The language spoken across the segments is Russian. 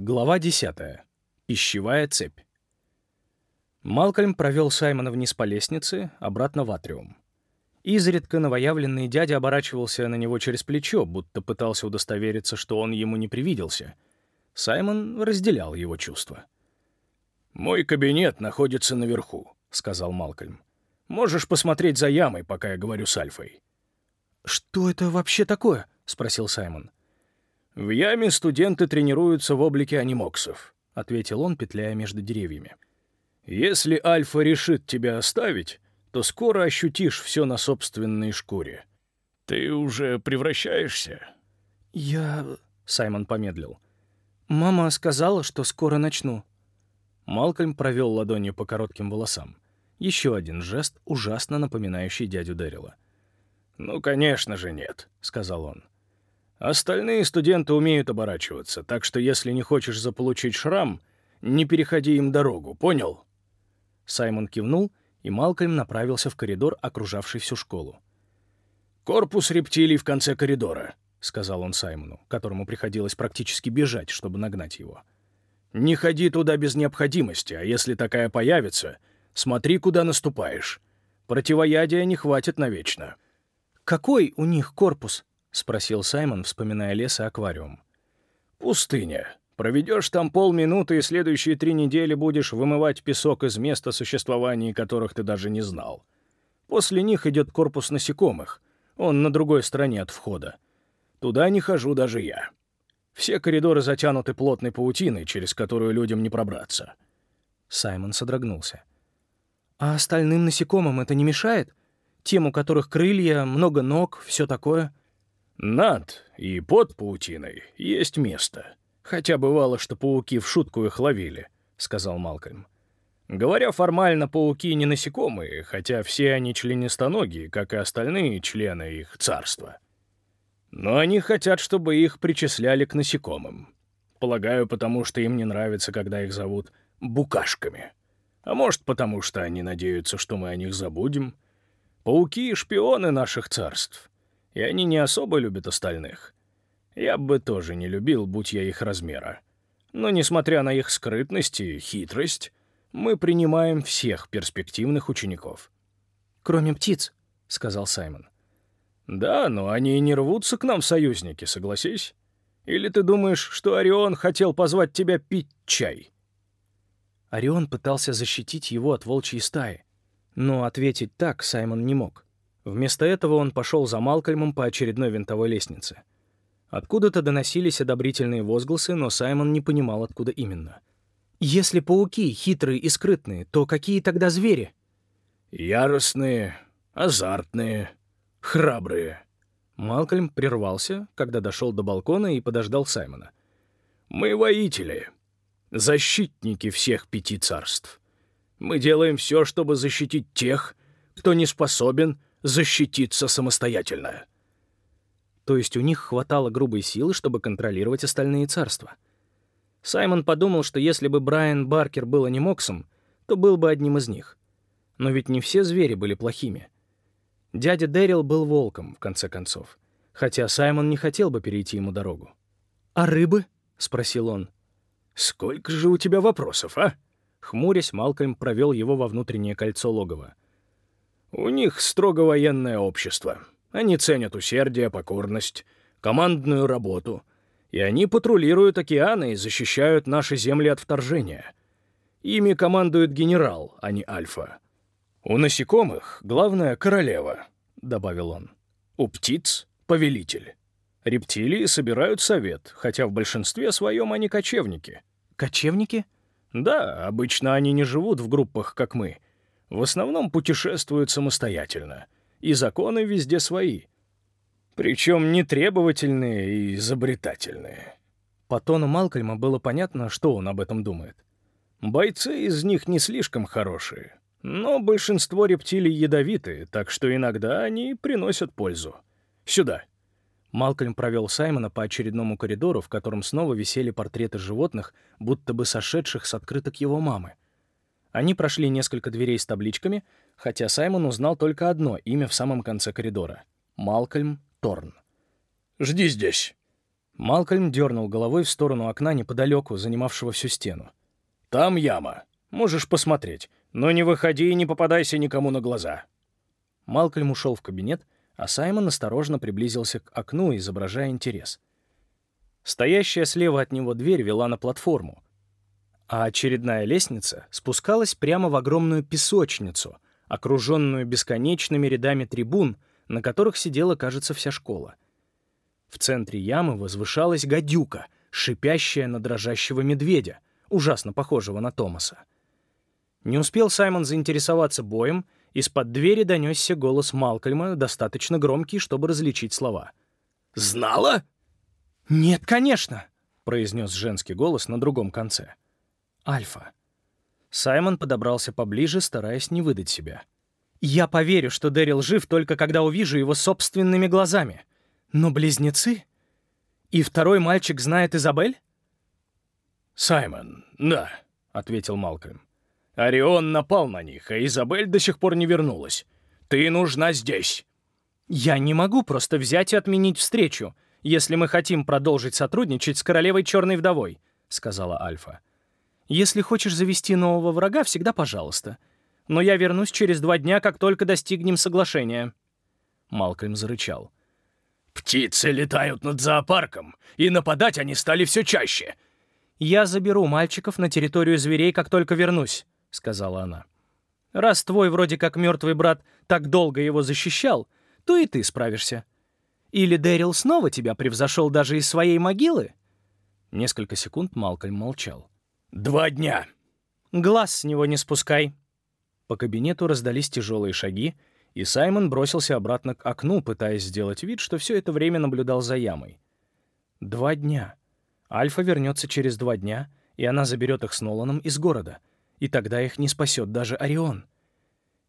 Глава 10. Пищевая цепь. Малкольм провел Саймона вниз по лестнице, обратно в атриум. Изредка новоявленный дядя оборачивался на него через плечо, будто пытался удостовериться, что он ему не привиделся. Саймон разделял его чувства. «Мой кабинет находится наверху», — сказал Малкольм. «Можешь посмотреть за ямой, пока я говорю с Альфой». «Что это вообще такое?» — спросил Саймон. «В яме студенты тренируются в облике анимоксов», — ответил он, петляя между деревьями. «Если Альфа решит тебя оставить, то скоро ощутишь все на собственной шкуре. Ты уже превращаешься?» «Я...» — Саймон помедлил. «Мама сказала, что скоро начну». Малкольм провел ладонью по коротким волосам. Еще один жест, ужасно напоминающий дядю Дэрила. «Ну, конечно же, нет», — сказал он. Остальные студенты умеют оборачиваться, так что если не хочешь заполучить шрам, не переходи им дорогу, понял?» Саймон кивнул, и Малкольм направился в коридор, окружавший всю школу. «Корпус рептилий в конце коридора», — сказал он Саймону, которому приходилось практически бежать, чтобы нагнать его. «Не ходи туда без необходимости, а если такая появится, смотри, куда наступаешь. Противоядия не хватит навечно». «Какой у них корпус?» — спросил Саймон, вспоминая лес и аквариум. «Пустыня. Проведешь там полминуты, и следующие три недели будешь вымывать песок из места существования которых ты даже не знал. После них идет корпус насекомых. Он на другой стороне от входа. Туда не хожу даже я. Все коридоры затянуты плотной паутиной, через которую людям не пробраться». Саймон содрогнулся. «А остальным насекомым это не мешает? Тем, у которых крылья, много ног, все такое?» Над и под паутиной есть место. Хотя бывало, что пауки в шутку их ловили, — сказал Малкольм. Говоря формально, пауки не насекомые, хотя все они членистоногие, как и остальные члены их царства. Но они хотят, чтобы их причисляли к насекомым. Полагаю, потому что им не нравится, когда их зовут букашками. А может, потому что они надеются, что мы о них забудем. Пауки — шпионы наших царств и они не особо любят остальных. Я бы тоже не любил, будь я их размера. Но, несмотря на их скрытность и хитрость, мы принимаем всех перспективных учеников. «Кроме птиц», — сказал Саймон. «Да, но они и не рвутся к нам в союзники, согласись? Или ты думаешь, что Орион хотел позвать тебя пить чай?» Орион пытался защитить его от волчьей стаи, но ответить так Саймон не мог. Вместо этого он пошел за Малкольмом по очередной винтовой лестнице. Откуда-то доносились одобрительные возгласы, но Саймон не понимал, откуда именно. «Если пауки хитрые и скрытные, то какие тогда звери?» «Яростные, азартные, храбрые». Малкольм прервался, когда дошел до балкона и подождал Саймона. «Мы воители, защитники всех пяти царств. Мы делаем все, чтобы защитить тех, кто не способен защититься самостоятельно. То есть у них хватало грубой силы, чтобы контролировать остальные царства. Саймон подумал, что если бы Брайан Баркер был анимоксом, то был бы одним из них. Но ведь не все звери были плохими. Дядя Дэрил был волком, в конце концов, хотя Саймон не хотел бы перейти ему дорогу. «А рыбы?» — спросил он. «Сколько же у тебя вопросов, а?» Хмурясь, Малкольм провел его во внутреннее кольцо логова. У них строго военное общество. Они ценят усердие, покорность, командную работу. И они патрулируют океаны и защищают наши земли от вторжения. Ими командует генерал, а не альфа. У насекомых главная королева, — добавил он. У птиц — повелитель. Рептилии собирают совет, хотя в большинстве своем они кочевники. Кочевники? Да, обычно они не живут в группах, как мы — в основном путешествуют самостоятельно, и законы везде свои. Причем нетребовательные и изобретательные. По тону Малкольма было понятно, что он об этом думает. Бойцы из них не слишком хорошие, но большинство рептилий ядовитые, так что иногда они приносят пользу. Сюда. Малкольм провел Саймона по очередному коридору, в котором снова висели портреты животных, будто бы сошедших с открыток его мамы — они прошли несколько дверей с табличками, хотя Саймон узнал только одно имя в самом конце коридора — Малкольм Торн. «Жди здесь». Малкольм дернул головой в сторону окна неподалеку, занимавшего всю стену. «Там яма. Можешь посмотреть. Но не выходи и не попадайся никому на глаза». Малкольм ушел в кабинет, а Саймон осторожно приблизился к окну, изображая интерес. Стоящая слева от него дверь вела на платформу, а очередная лестница спускалась прямо в огромную песочницу, окруженную бесконечными рядами трибун, на которых сидела, кажется, вся школа. В центре ямы возвышалась гадюка, шипящая на дрожащего медведя, ужасно похожего на Томаса. Не успел Саймон заинтересоваться боем — из-под двери донесся голос Малкольма, достаточно громкий, чтобы различить слова. «Знала?» «Нет, конечно», — произнес женский голос на другом конце. «Альфа». Саймон подобрался поближе, стараясь не выдать себя. «Я поверю, что Дэрил жив только когда увижу его собственными глазами. Но близнецы? И второй мальчик знает Изабель?» «Саймон, да», — ответил Малкольм. Орион напал на них, а Изабель до сих пор не вернулась. Ты нужна здесь. Я не могу просто взять и отменить встречу, если мы хотим продолжить сотрудничать с королевой Черной Вдовой, сказала Альфа. Если хочешь завести нового врага, всегда пожалуйста. Но я вернусь через два дня, как только достигнем соглашения. Малкольм зарычал. «Птицы летают над зоопарком, и нападать они стали все чаще». «Я заберу мальчиков на территорию зверей, как только вернусь», — сказала она. «Раз твой вроде как мертвый брат так долго его защищал, то и ты справишься. Или Дэрил снова тебя превзошел даже из своей могилы?» Несколько секунд Малкольм молчал. «Два дня!» «Глаз с него не спускай!» По кабинету раздались тяжелые шаги, и Саймон бросился обратно к окну, пытаясь сделать вид, что все это время наблюдал за ямой. Два дня. Альфа вернется через два дня, и она заберет их с Ноланом из города — и тогда их не спасет даже Орион.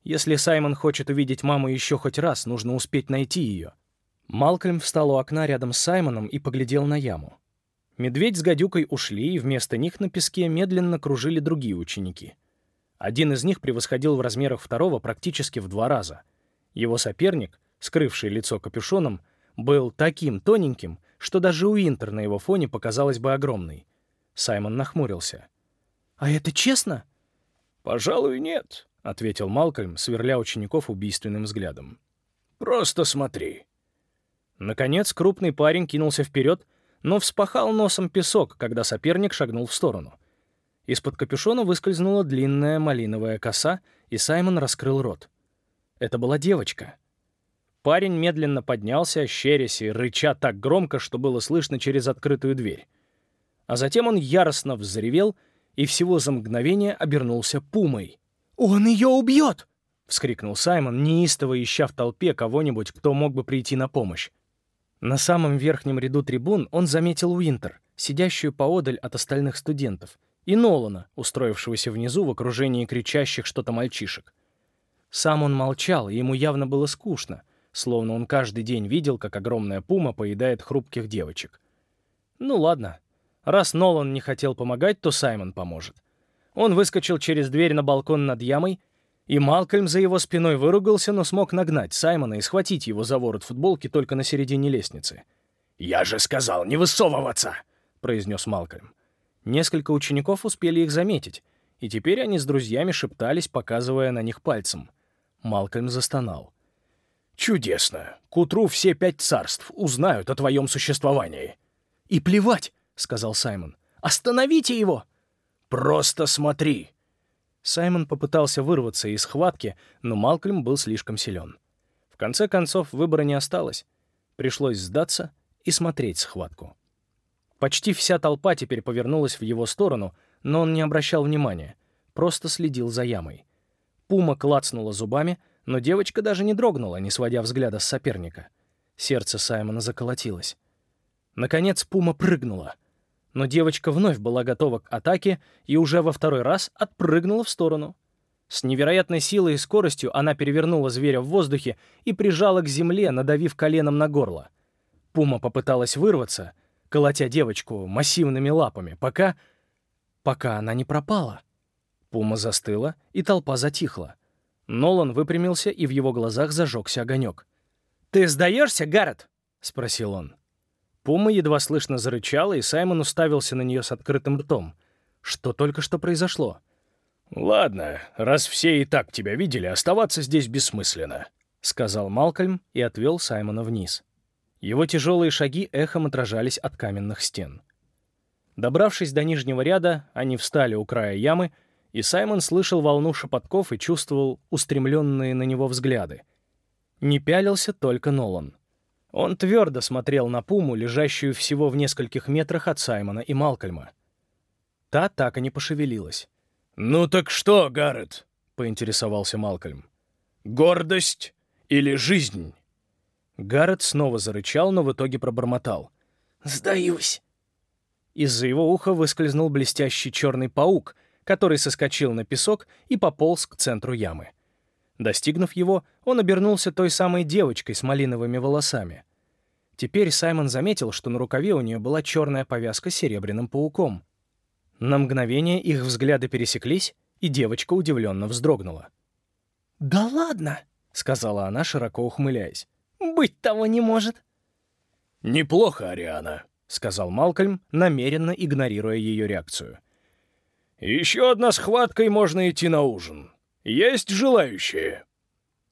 Если Саймон хочет увидеть маму еще хоть раз, нужно успеть найти ее. Малкольм встал у окна рядом с Саймоном и поглядел на яму. Медведь с гадюкой ушли, и вместо них на песке медленно кружили другие ученики. Один из них превосходил в размерах второго практически в два раза. Его соперник, скрывший лицо капюшоном, был таким тоненьким, что даже Уинтер на его фоне показалась бы огромной. Саймон нахмурился. «А это честно?» «Пожалуй, нет», — ответил Малкольм, сверля учеников убийственным взглядом. «Просто смотри». Наконец крупный парень кинулся вперед, но вспахал носом песок, когда соперник шагнул в сторону. Из-под капюшона выскользнула длинная малиновая коса, и Саймон раскрыл рот. Это была девочка. Парень медленно поднялся, щерясь и рыча так громко, что было слышно через открытую дверь. А затем он яростно взревел — и всего за мгновение обернулся пумой. «Он ее убьет!» — вскрикнул Саймон, неистово ища в толпе кого-нибудь, кто мог бы прийти на помощь. На самом верхнем ряду трибун он заметил Уинтер, сидящую поодаль от остальных студентов, и Нолана, устроившегося внизу в окружении кричащих что-то мальчишек. Сам он молчал, и ему явно было скучно, словно он каждый день видел, как огромная пума поедает хрупких девочек. Ну ладно, Раз Нолан не хотел помогать, то Саймон поможет. Он выскочил через дверь на балкон над ямой, и Малкольм за его спиной выругался, но смог нагнать Саймона и схватить его за ворот футболки только на середине лестницы. «Я же сказал не высовываться!» — произнес Малкольм. Несколько учеников успели их заметить, и теперь они с друзьями шептались, показывая на них пальцем. Малкольм застонал. «Чудесно! К утру все пять царств узнают о твоем существовании!» «И плевать! — сказал Саймон. «Остановите его!» «Просто смотри!» Саймон попытался вырваться из схватки, но Малкольм был слишком силен. В конце концов, выбора не осталось. Пришлось сдаться и смотреть схватку. Почти вся толпа теперь повернулась в его сторону, но он не обращал внимания, просто следил за ямой. Пума клацнула зубами, но девочка даже не дрогнула, не сводя взгляда с соперника. Сердце Саймона заколотилось. Наконец Пума прыгнула — но девочка вновь была готова к атаке и уже во второй раз отпрыгнула в сторону. С невероятной силой и скоростью она перевернула зверя в воздухе и прижала к земле, надавив коленом на горло. Пума попыталась вырваться, колотя девочку массивными лапами, пока... пока она не пропала. Пума застыла, и толпа затихла. Нолан выпрямился, и в его глазах зажегся огонек. «Ты сдаешься, Гаррет?» — спросил он. Пума едва слышно зарычала, и Саймон уставился на нее с открытым ртом. Что только что произошло? «Ладно, раз все и так тебя видели, оставаться здесь бессмысленно», — сказал Малкольм и отвел Саймона вниз. Его тяжелые шаги эхом отражались от каменных стен. Добравшись до нижнего ряда, они встали у края ямы, и Саймон слышал волну шепотков и чувствовал устремленные на него взгляды. Не пялился только Нолан. Он твердо смотрел на пуму, лежащую всего в нескольких метрах от Саймона и Малкольма. Та так и не пошевелилась. «Ну так что, Гаррет?» — поинтересовался Малкольм. «Гордость или жизнь?» Гаррет снова зарычал, но в итоге пробормотал. «Сдаюсь». Из-за его уха выскользнул блестящий черный паук, который соскочил на песок и пополз к центру ямы. Достигнув его, он обернулся той самой девочкой с малиновыми волосами. Теперь Саймон заметил, что на рукаве у нее была черная повязка с серебряным пауком. На мгновение их взгляды пересеклись, и девочка удивленно вздрогнула. «Да ладно!» — сказала она, широко ухмыляясь. «Быть того не может!» «Неплохо, Ариана», — сказал Малкольм, намеренно игнорируя ее реакцию. «Еще одна схватка, и можно идти на ужин. Есть желающие?»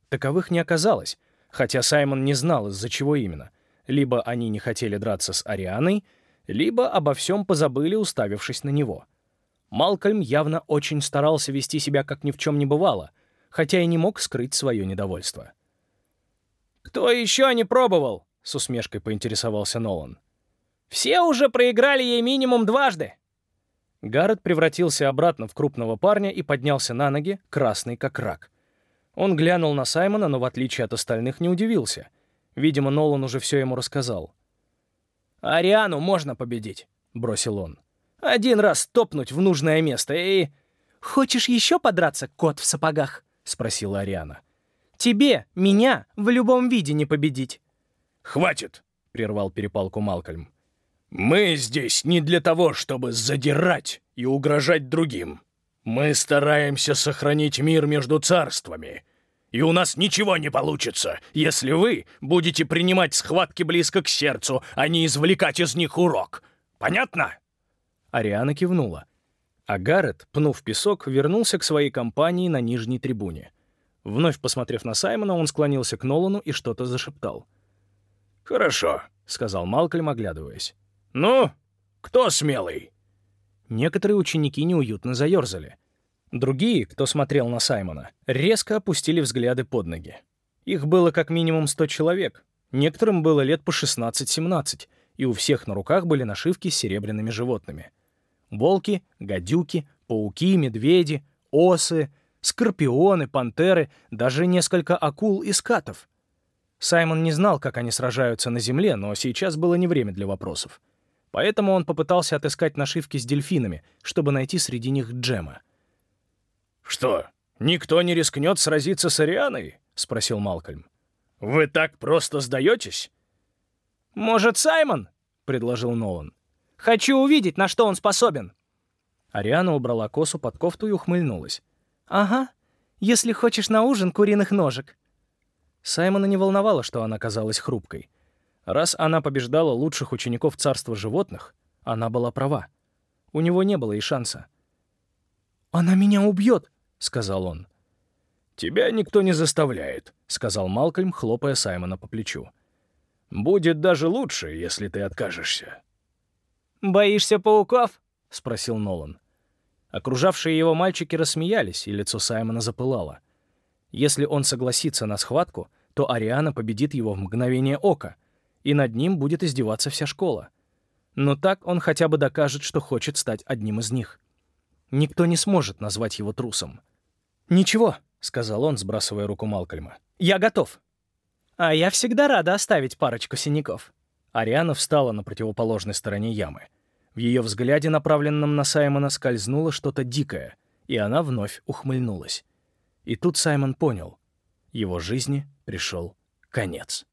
Таковых не оказалось, хотя Саймон не знал, из-за чего именно. Либо они не хотели драться с Арианой, либо обо всем позабыли, уставившись на него. Малкольм явно очень старался вести себя, как ни в чем не бывало, хотя и не мог скрыть свое недовольство. «Кто еще не пробовал?» — с усмешкой поинтересовался Нолан. «Все уже проиграли ей минимум дважды!» Гаррет превратился обратно в крупного парня и поднялся на ноги, красный как рак. Он глянул на Саймона, но в отличие от остальных не удивился. Видимо, Нолан уже все ему рассказал. «Ариану можно победить», — бросил он. «Один раз топнуть в нужное место и...» «Хочешь еще подраться, кот в сапогах?» — спросила Ариана. «Тебе, меня, в любом виде не победить». «Хватит!» — прервал перепалку Малкольм. Мы здесь не для того, чтобы задирать и угрожать другим. Мы стараемся сохранить мир между царствами. И у нас ничего не получится, если вы будете принимать схватки близко к сердцу, а не извлекать из них урок. Понятно?» Ариана кивнула. А Гаррет, пнув песок, вернулся к своей компании на нижней трибуне. Вновь посмотрев на Саймона, он склонился к Нолану и что-то зашептал. «Хорошо», — сказал Малкольм, оглядываясь. «Ну, кто смелый?» Некоторые ученики неуютно заерзали. Другие, кто смотрел на Саймона, резко опустили взгляды под ноги. Их было как минимум 100 человек. Некоторым было лет по 16-17, и у всех на руках были нашивки с серебряными животными. Волки, гадюки, пауки, медведи, осы, скорпионы, пантеры, даже несколько акул и скатов. Саймон не знал, как они сражаются на земле, но сейчас было не время для вопросов. Поэтому он попытался отыскать нашивки с дельфинами, чтобы найти среди них Джема. «Что, никто не рискнет сразиться с Арианой?» — спросил Малкольм. «Вы так просто сдаетесь?» «Может, Саймон?» — предложил Нолан. «Хочу увидеть, на что он способен». Ариана убрала косу под кофту и ухмыльнулась. «Ага, если хочешь на ужин куриных ножек». Саймона не волновало, что она казалась хрупкой. Раз она побеждала лучших учеников царства животных, она была права. У него не было и шанса. «Она меня убьет», — сказал он. «Тебя никто не заставляет», — сказал Малкольм, хлопая Саймона по плечу. «Будет даже лучше, если ты откажешься». «Боишься пауков?» — спросил Нолан. Окружавшие его мальчики рассмеялись, и лицо Саймона запылало. Если он согласится на схватку, то Ариана победит его в мгновение ока — и над ним будет издеваться вся школа. Но так он хотя бы докажет, что хочет стать одним из них. Никто не сможет назвать его трусом. «Ничего», — сказал он, сбрасывая руку Малкольма. «Я готов». «А я всегда рада оставить парочку синяков». Ариана встала на противоположной стороне ямы. В ее взгляде, направленном на Саймона, скользнуло что-то дикое, и она вновь ухмыльнулась. И тут Саймон понял. Его жизни пришел конец.